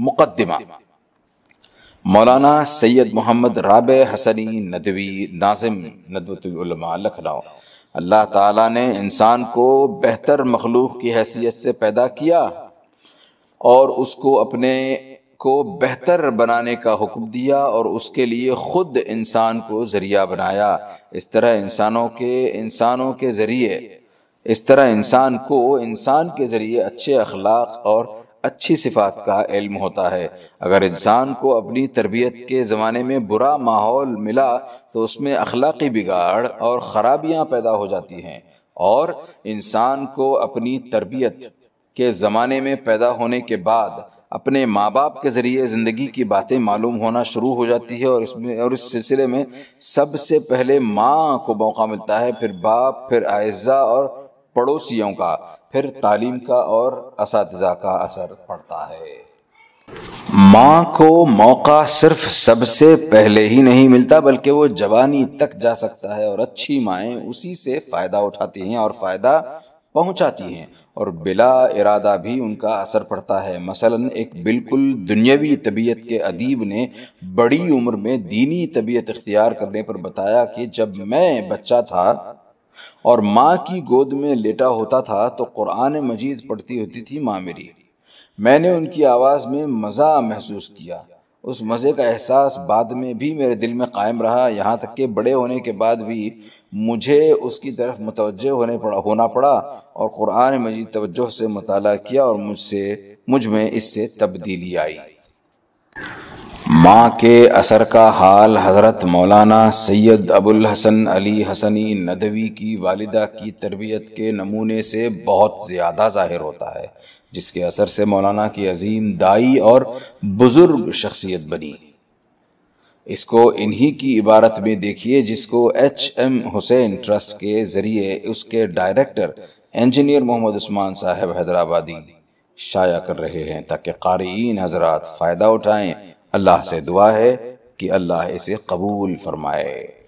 مقدمہ۔ مولانا سید محمد رابع حسنی ندوی ناظم ندوۃ العلماء لکھنؤ۔ اللہ تعالیٰ نے انسان کو بہتر مخلوق کی حیثیت سے پیدا کیا اور اس کو اپنے کو بہتر بنانے کا حکم دیا اور اس کے لیے خود انسان کو ذریعہ بنایا۔ اس طرح انسانوں کے انسانوں کے ذریعے، اس طرح انسان کو انسان کے ذریعے اچھے اخلاق اور اچھی صفات کا علم ہوتا ہے۔ اگر انسان کو اپنی تربیت کے زمانے میں برا ماحول ملا تو اس میں اخلاقی بگاڑ اور خرابیاں پیدا ہو جاتی ہیں۔ اور انسان کو اپنی تربیت کے زمانے میں پیدا ہونے کے بعد اپنے ماں باپ کے ذریعے زندگی کی باتیں معلوم ہونا شروع ہو جاتی ہے اور اس میں اور اس سلسلے میں سب سے پہلے ماں کو موقع ملتا ہے، پھر باپ، پھر اعزا اور پڑوسیوں کا۔ پھر تعلیم کا اور اساتذہ کا اثر پڑتا ہے۔ ماں کو موقع صرف سب سے پہلے ہی نہیں ملتا، بلکہ وہ جوانی تک جا سکتا ہے اور اچھی مائیں اسی سے فائدہ اٹھاتی ہیں اور فائدہ پہنچاتی ہیں۔ اور بلا ارادہ بھی ان کا اثر پڑتا ہے۔ مثلا ایک بالکل دنیاوی طبیعت کے ادیب نے بڑی عمر میں دینی طبیعت اختیار کرنے پر بتایا کہ جب میں بچہ تھا اور ماں کی گود میں لیٹا ہوتا تھا تو قرآن مجید پڑھتی ہوتی تھی ماں میری۔ میں نے ان کی آواز میں مزہ محسوس کیا۔ اس مزے کا احساس بعد میں بھی میرے دل میں قائم رہا۔ یہاں تک کہ بڑے ہونے کے بعد بھی مجھے اس کی طرف متوجہ ہونے پڑا، ہونا پڑا اور قرآن مجید توجہ سے مطالعہ کیا اور مجھ سے، مجھ میں اس سے تبدیلی آئی۔ ماں کے اثر کا حال حضرت مولانا سید ابو الحسن علی حسنی ندوی کی والدہ کی تربیت کے نمونے سے بہت زیادہ ظاہر ہوتا ہے، جس کے اثر سے مولانا کی عظیم دائی اور بزرگ شخصیت بنی۔ اس کو انہی کی عبارت میں دیکھیے، جس کو ایچ ایم حسین ٹرسٹ کے ذریعے اس کے ڈائریکٹر انجینئر محمد عثمان صاحب حیدرآبادی شائع کر رہے ہیں تاکہ قارئین حضرات فائدہ اٹھائیں۔ اللہ سے دعا ہے کہ اللہ اسے قبول فرمائے۔